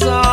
song.